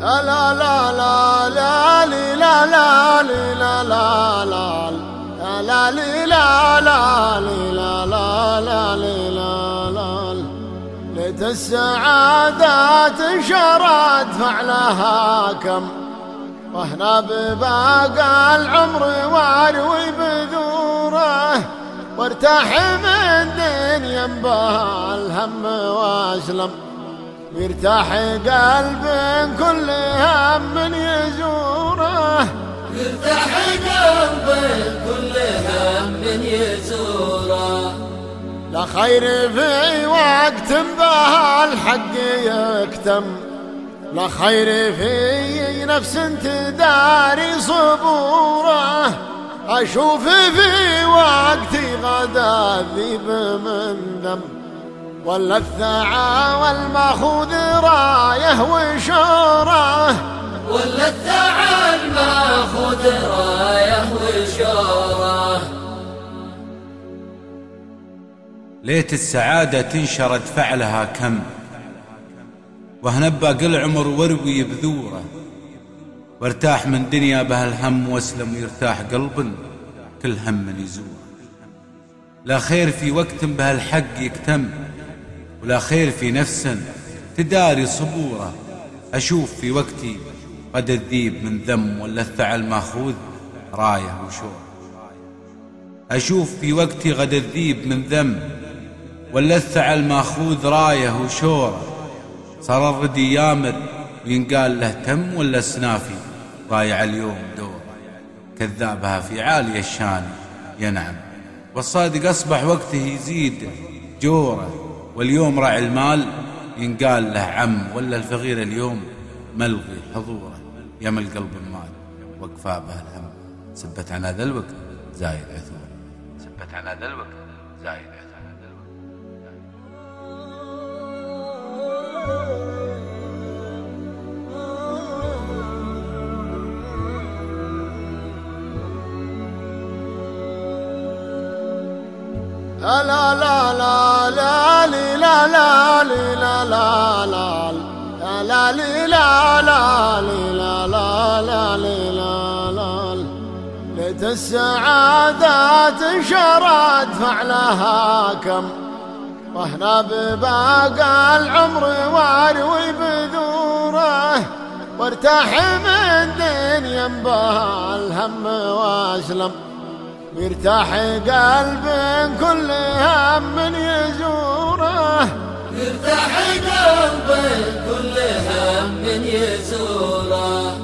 لا لا لا لا لا لا لا لا لا لا لا لا لا لا لا لا لا لا لا ليت السعادات انشرت فعلها كم وهنا بباقى العمر واروي بذوره وارتاح من دنيا بها الهم واسلم يرتاح قلب كل هم يزوره. يرتاح قلب كل هم يزوره. لا خير في وقت بها الحق يكتم. لا خير في نفس تداري صبوره. أشوف في وقتي غدا الذيب من دم ولا الثعى والماخوذ رايه وشوره ولا الثعى الماخوذ رأيه وشوره ليت السعادة تنشرت فعلها كم. وهنبى قل عمر واروي بذوره. وارتاح من دنيا بهالهم واسلم ويرتاح قلب كل هم يزوره. لا خير في وقت بهالحق يكتم ولا خير في نفس تداري صبوره. أشوف في وقتي قد الذيب من ذم ولا الثعى المأخوذ راية وشور أشوف في وقتي غد الذيب من ذم ولا الثعى المأخوذ راية وشوره صار الردي يامر وينقال له تم ولا سنافي؟ ضايع اليوم دور. كذابها في عالي الشان ينعم. والصادق أصبح وقته يزيد جوره. واليوم راعي المال ينقال له عم ولا الفقير اليوم ملغي حضوره. يم القلب المال وقفا به الهم. سبت عن هذا الوقت زايد عثور. سبت عن هذا الوقت زايد عثور. لا لا لا لا. لي لا لا لا لا لا لا ليت السعادة انشرت فعلها كم وإحنا بباقى العمر واروي بذوره وارتاح من دنيا بها الهم واسلم ويرتاح قلب كل هم يزوره كل هم يزوره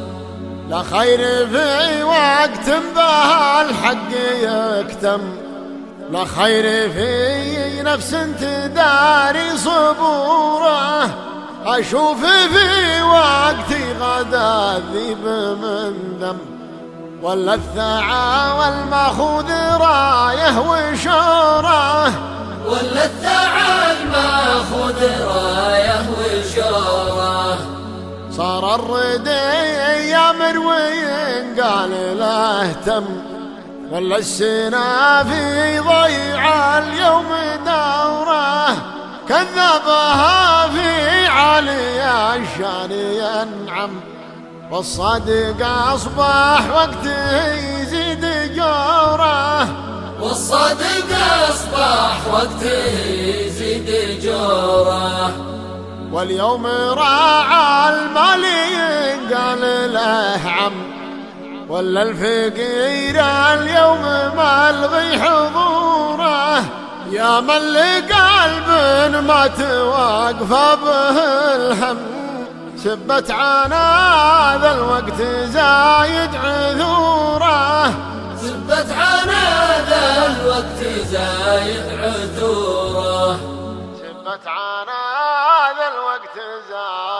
لا خير في وقت بها الحق يكتم. لا خير في نفس تداري صبوره. أشوف في وقتي غدا الذيب من دم ولا الثعى والماخوذ رايه وشوره. ولا الثعى الماخوذ رايه صار الردي يامر وينقال له تم ولا السنافي ضيع اليوم دورة. كذبها في علي الشان ينعم. والصدق أصبح وقته يزيد جورة. والصدق أصبح وقته يزيد جورة. واليوم راعى ولا الفقير اليوم ملغي حضوره. يا من لقلب ما توقف به الهم سبت عنا ذا الوقت زايد عذوره. سبت عنا ذا الوقت زايد عذوره. سبت عنا ذا الوقت زايد